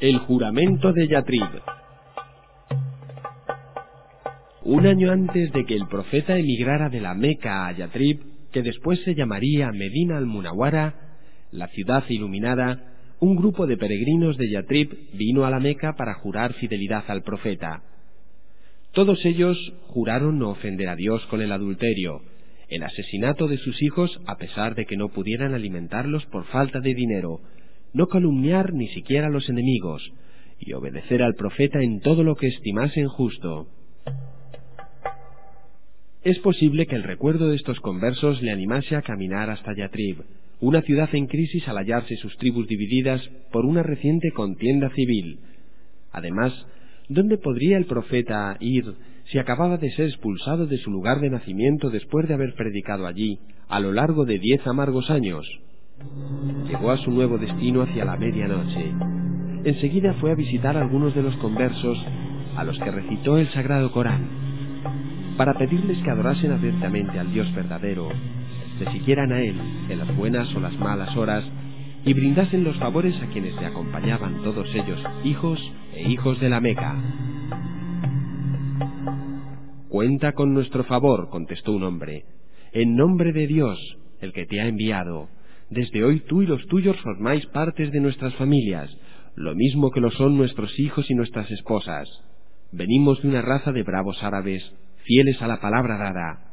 El juramento de Yatrib. Un año antes de que el profeta emigrara de la Meca a Yatrib, que después se llamaría Medina al-Munawara, la ciudad iluminada, un grupo de peregrinos de Yatrib vino a la Meca para jurar fidelidad al profeta. Todos ellos juraron no ofender a Dios con el adulterio, el asesinato de sus hijos a pesar de que no pudieran alimentarlos por falta de dinero, no calumniar ni siquiera a los enemigos, y obedecer al profeta en todo lo que estimasen justo. Es posible que el recuerdo de estos conversos le animase a caminar hasta Yatrib, una ciudad en crisis al hallarse sus tribus divididas por una reciente contienda civil. Además, ¿dónde podría el profeta ir si acababa de ser expulsado de su lugar de nacimiento después de haber predicado allí a lo largo de diez amargos años? Llegó a su nuevo destino hacia la medianoche. Enseguida fue a visitar a algunos de los conversos a los que recitó el sagrado Corán, para pedirles que adorasen abiertamente al Dios verdadero, le siguieran a Él en las buenas o las malas horas y brindasen los favores a quienes le acompañaban, todos ellos hijos e hijos de la Meca. Cuenta con nuestro favor, contestó un hombre, en nombre de Dios, el que te ha enviado. Desde hoy tú y los tuyos formáis partes de nuestras familias, lo mismo que lo son nuestros hijos y nuestras esposas. Venimos de una raza de bravos árabes, fieles a la palabra dada.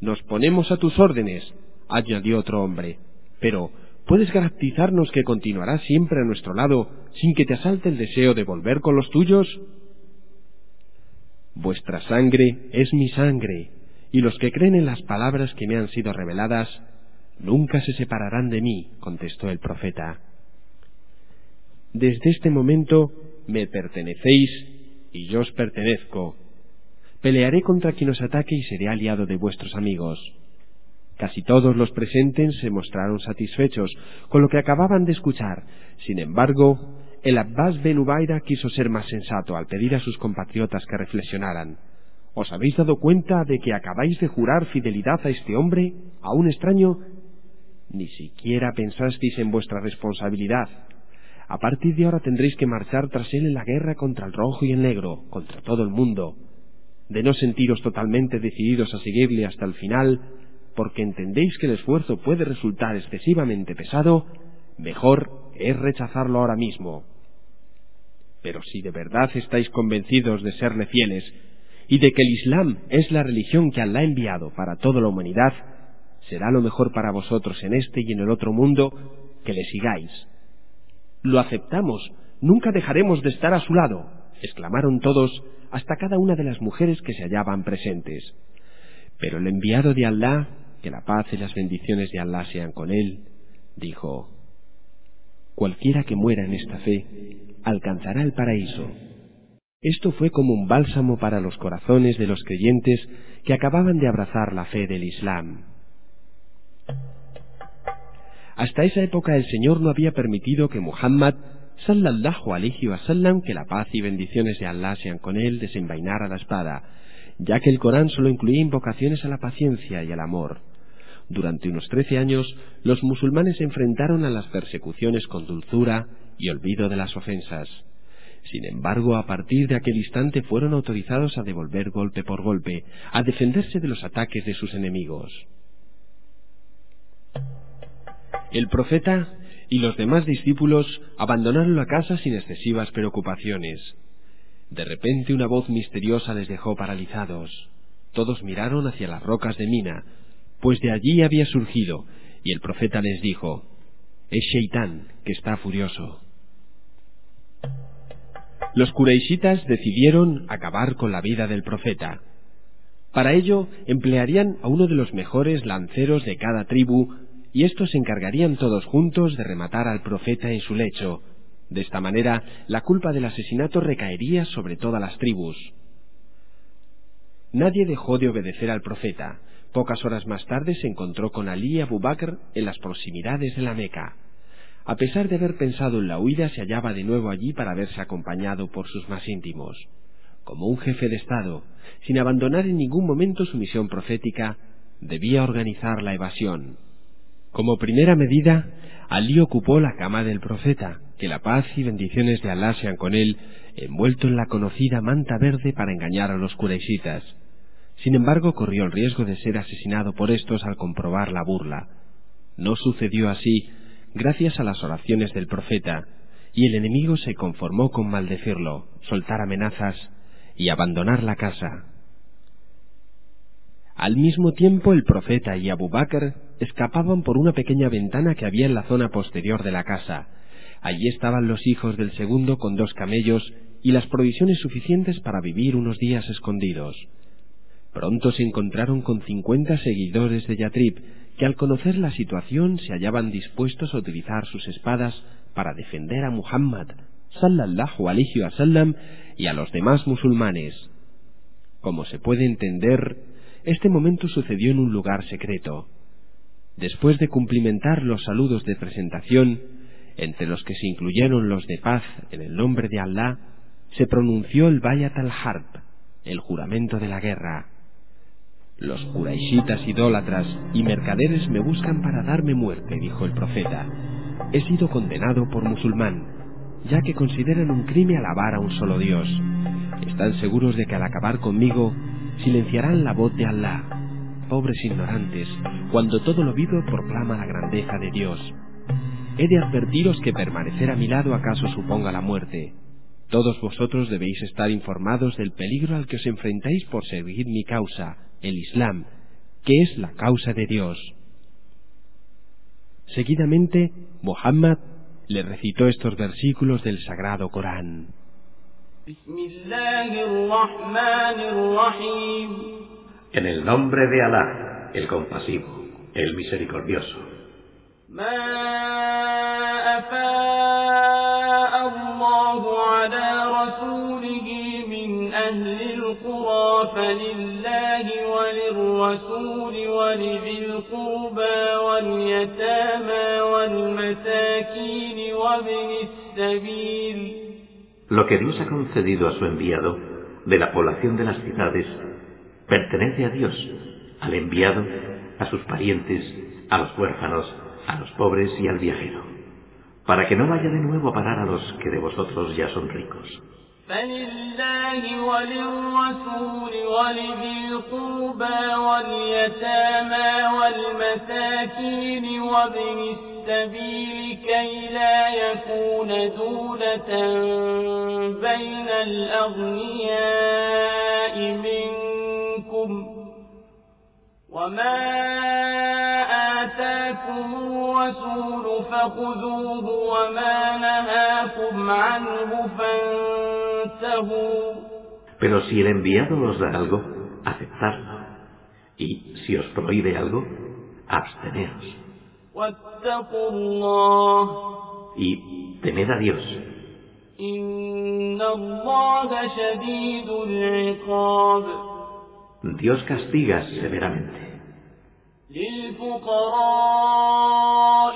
Nos ponemos a tus órdenes, añadió otro hombre, pero ¿puedes garantizarnos que continuarás siempre a nuestro lado sin que te asalte el deseo de volver con los tuyos? Vuestra sangre es mi sangre, y los que creen en las palabras que me han sido reveladas nunca se separarán de mí, contestó el profeta. Desde este momento me pertenecéis y yo os pertenezco, Pelearé contra quien os ataque y seré aliado de vuestros amigos. Casi todos los presentes se mostraron satisfechos con lo que acababan de escuchar. Sin embargo, el Abbas Ben Ubaida quiso ser más sensato al pedir a sus compatriotas que reflexionaran. ¿Os habéis dado cuenta de que acabáis de jurar fidelidad a este hombre, a un extraño? Ni siquiera pensasteis en vuestra responsabilidad. A partir de ahora tendréis que marchar tras él en la guerra contra el rojo y el negro, contra todo el mundo de no sentiros totalmente decididos a seguirle hasta el final, porque entendéis que el esfuerzo puede resultar excesivamente pesado, mejor es rechazarlo ahora mismo. Pero si de verdad estáis convencidos de serle fieles y de que el Islam es la religión que Allah ha enviado para toda la humanidad, será lo mejor para vosotros en este y en el otro mundo que le sigáis. Lo aceptamos, nunca dejaremos de estar a su lado, exclamaron todos hasta cada una de las mujeres que se hallaban presentes. Pero el enviado de Allah, que la paz y las bendiciones de Allah sean con él, dijo, Cualquiera que muera en esta fe alcanzará el paraíso. Esto fue como un bálsamo para los corazones de los creyentes que acababan de abrazar la fe del Islam. Hasta esa época el Señor no había permitido que Muhammad sallallahu alayhi wasallam, que la paz y bendiciones de Allah sean con él, desenvainara la espada, ya que el Corán solo incluía invocaciones a la paciencia y al amor. Durante unos trece años, los musulmanes se enfrentaron a las persecuciones con dulzura y olvido de las ofensas. Sin embargo, a partir de aquel instante fueron autorizados a devolver golpe por golpe, a defenderse de los ataques de sus enemigos. El profeta y los demás discípulos abandonaron la casa sin excesivas preocupaciones. De repente una voz misteriosa les dejó paralizados. Todos miraron hacia las rocas de Mina, pues de allí había surgido, y el profeta les dijo, Es Sheitán, que está furioso. Los Kureishitas decidieron acabar con la vida del profeta. Para ello emplearían a uno de los mejores lanceros de cada tribu y estos se encargarían todos juntos de rematar al profeta en su lecho. De esta manera, la culpa del asesinato recaería sobre todas las tribus. Nadie dejó de obedecer al profeta. Pocas horas más tarde se encontró con Ali Abu Bakr en las proximidades de la Meca. A pesar de haber pensado en la huida, se hallaba de nuevo allí para verse acompañado por sus más íntimos. Como un jefe de Estado, sin abandonar en ningún momento su misión profética, debía organizar la evasión. Como primera medida, Alí ocupó la cama del profeta, que la paz y bendiciones de Alá sean con él, envuelto en la conocida manta verde para engañar a los cureisitas. Sin embargo, corrió el riesgo de ser asesinado por estos al comprobar la burla. No sucedió así, gracias a las oraciones del profeta, y el enemigo se conformó con maldecirlo, soltar amenazas y abandonar la casa. Al mismo tiempo el profeta y Abu Bakr escapaban por una pequeña ventana que había en la zona posterior de la casa. Allí estaban los hijos del segundo con dos camellos y las provisiones suficientes para vivir unos días escondidos. Pronto se encontraron con cincuenta seguidores de Yatrib, que al conocer la situación se hallaban dispuestos a utilizar sus espadas para defender a Muhammad, sallallahu alayhi wa sallam, y a los demás musulmanes. Como se puede entender, este momento sucedió en un lugar secreto. Después de cumplimentar los saludos de presentación, entre los que se incluyeron los de paz en el nombre de Allah, se pronunció el Bayat al-Harb, el juramento de la guerra. Los quraishitas idólatras y mercaderes me buscan para darme muerte, dijo el profeta. He sido condenado por musulmán, ya que consideran un crimen alabar a un solo Dios. Están seguros de que al acabar conmigo silenciarán la voz de Allah. Pobres ignorantes, cuando todo lo vivo proclama la grandeza de Dios. He de advertiros que permanecer a mi lado acaso suponga la muerte. Todos vosotros debéis estar informados del peligro al que os enfrentáis por seguir mi causa, el Islam, que es la causa de Dios. Seguidamente, Muhammad le recitó estos versículos del Sagrado Corán. En el nombre de Alá, el compasivo, el misericordioso. فلله وللرسول ولذي القربى واليتامى والمساكين وابن السبيل Lo que Dios ha concedido a su enviado de la población de las ciudades pertenece a Dios, al enviado, a sus parientes, a los huérfanos, a los pobres y al viajero, para que no vaya de nuevo a parar a los que de vosotros ya son ricos. فلله وللرسول ولذي القربى واليتامى والمساكين وابن السبيل كي لا يكون دولة بين الأغنياء منكم وما آتاكم الرسول فخذوه وما نهاكم عنه فانتهوا Pero si el enviado os da algo, aceptadlo. Y si os prohíbe algo, absteneos. Y temed a Dios. Dios castiga severamente. للفقراء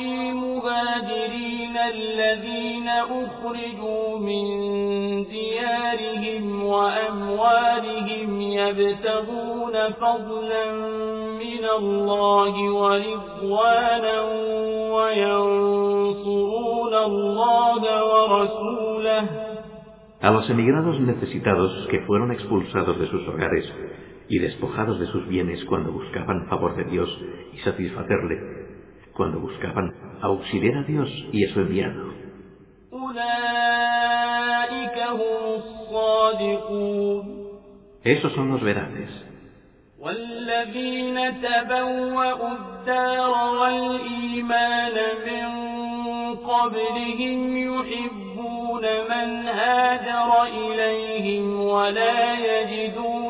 المهاجرين الذين أخرجوا من ديارهم وأموالهم يبتغون فضلا من الله ورضوانا وينصرون الله ورسوله. A los emigrados necesitados que fueron expulsados de sus hogares y despojados de sus bienes cuando buscaban favor de Dios y satisfacerle, cuando buscaban auxiliar a Dios y a su enviado. Esos son los veraces. يحبون من هاجر إليهم ولا يجدون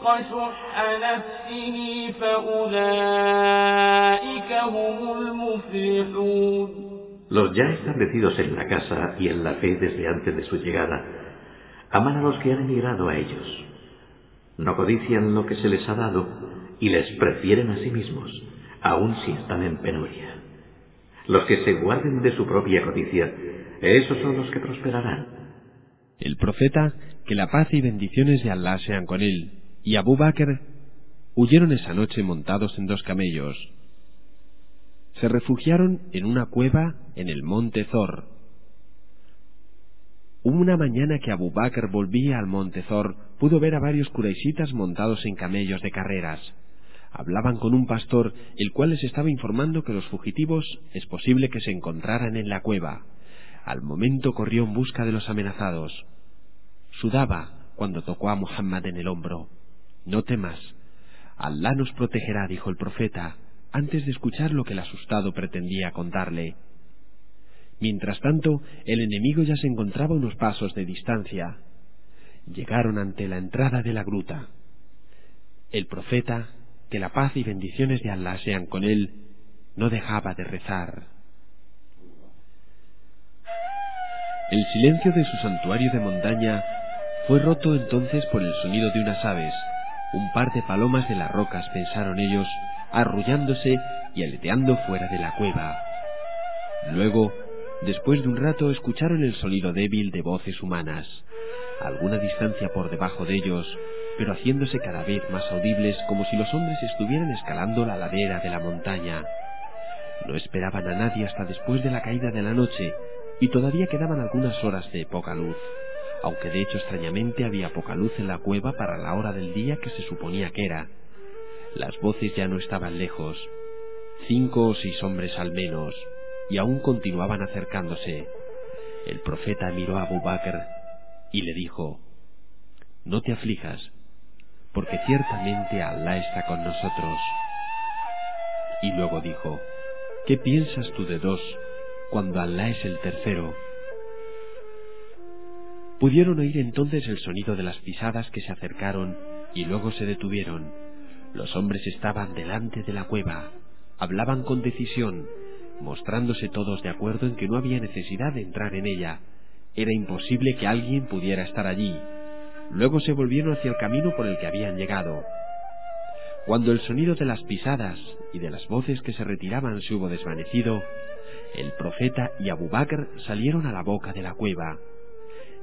يوق يوق شح نفسه فأولئك هم المفلحون Los ya establecidos en la casa y en la fe desde antes de su llegada, aman a los que han emigrado a ellos. No codician lo que se les ha dado y les prefieren a sí mismos, aun si están en penuria. Los que se guarden de su propia codicia, esos son los que prosperarán. El profeta, que la paz y bendiciones de Allah sean con él, y Abu Bakr huyeron esa noche montados en dos camellos. Se refugiaron en una cueva en el monte Zor. Una mañana que Abu Bakr volvía al monte Zor, pudo ver a varios curaisitas montados en camellos de carreras. Hablaban con un pastor, el cual les estaba informando que los fugitivos es posible que se encontraran en la cueva. Al momento corrió en busca de los amenazados. Sudaba cuando tocó a Muhammad en el hombro. No temas. Alá nos protegerá, dijo el profeta, antes de escuchar lo que el asustado pretendía contarle. Mientras tanto, el enemigo ya se encontraba unos pasos de distancia. Llegaron ante la entrada de la gruta. El profeta, que la paz y bendiciones de Allah sean con él, no dejaba de rezar. El silencio de su santuario de montaña fue roto entonces por el sonido de unas aves. Un par de palomas de las rocas pensaron ellos, arrullándose y aleteando fuera de la cueva. Luego, después de un rato, escucharon el sonido débil de voces humanas, a alguna distancia por debajo de ellos, pero haciéndose cada vez más audibles como si los hombres estuvieran escalando la ladera de la montaña. No esperaban a nadie hasta después de la caída de la noche, y todavía quedaban algunas horas de poca luz aunque de hecho extrañamente había poca luz en la cueva para la hora del día que se suponía que era. Las voces ya no estaban lejos, cinco o seis hombres al menos, y aún continuaban acercándose. El profeta miró a Abu Bakr y le dijo, No te aflijas, porque ciertamente Allah está con nosotros. Y luego dijo, ¿qué piensas tú de dos cuando Allah es el tercero? Pudieron oír entonces el sonido de las pisadas que se acercaron y luego se detuvieron. Los hombres estaban delante de la cueva, hablaban con decisión, mostrándose todos de acuerdo en que no había necesidad de entrar en ella. Era imposible que alguien pudiera estar allí. Luego se volvieron hacia el camino por el que habían llegado. Cuando el sonido de las pisadas y de las voces que se retiraban se hubo desvanecido, el profeta y Abu Bakr salieron a la boca de la cueva.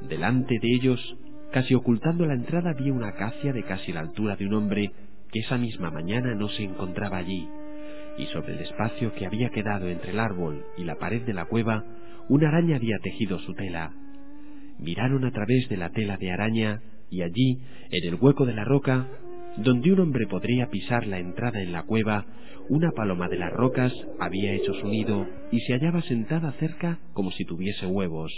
Delante de ellos, casi ocultando la entrada, había una acacia de casi la altura de un hombre que esa misma mañana no se encontraba allí, y sobre el espacio que había quedado entre el árbol y la pared de la cueva, una araña había tejido su tela. Miraron a través de la tela de araña, y allí, en el hueco de la roca, donde un hombre podría pisar la entrada en la cueva, una paloma de las rocas había hecho su nido y se hallaba sentada cerca como si tuviese huevos,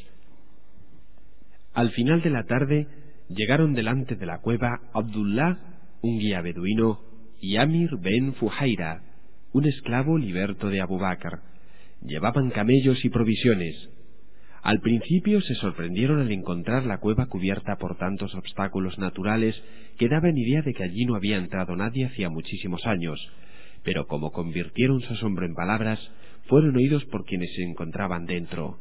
al final de la tarde llegaron delante de la cueva Abdullah, un guía beduino, y Amir ben Fujaira, un esclavo liberto de Abu Bakr. Llevaban camellos y provisiones. Al principio se sorprendieron al encontrar la cueva cubierta por tantos obstáculos naturales que daban idea de que allí no había entrado nadie hacía muchísimos años, pero como convirtieron su asombro en palabras, fueron oídos por quienes se encontraban dentro.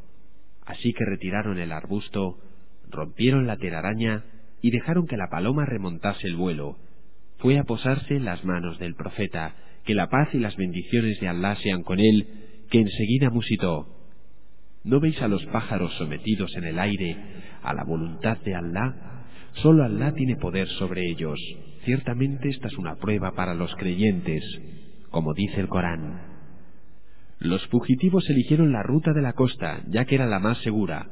Así que retiraron el arbusto, rompieron la telaraña y dejaron que la paloma remontase el vuelo. Fue a posarse en las manos del profeta, que la paz y las bendiciones de Allah sean con él, que enseguida musitó. ¿No veis a los pájaros sometidos en el aire a la voluntad de Allah? Solo Allah tiene poder sobre ellos. Ciertamente esta es una prueba para los creyentes, como dice el Corán. Los fugitivos eligieron la ruta de la costa, ya que era la más segura,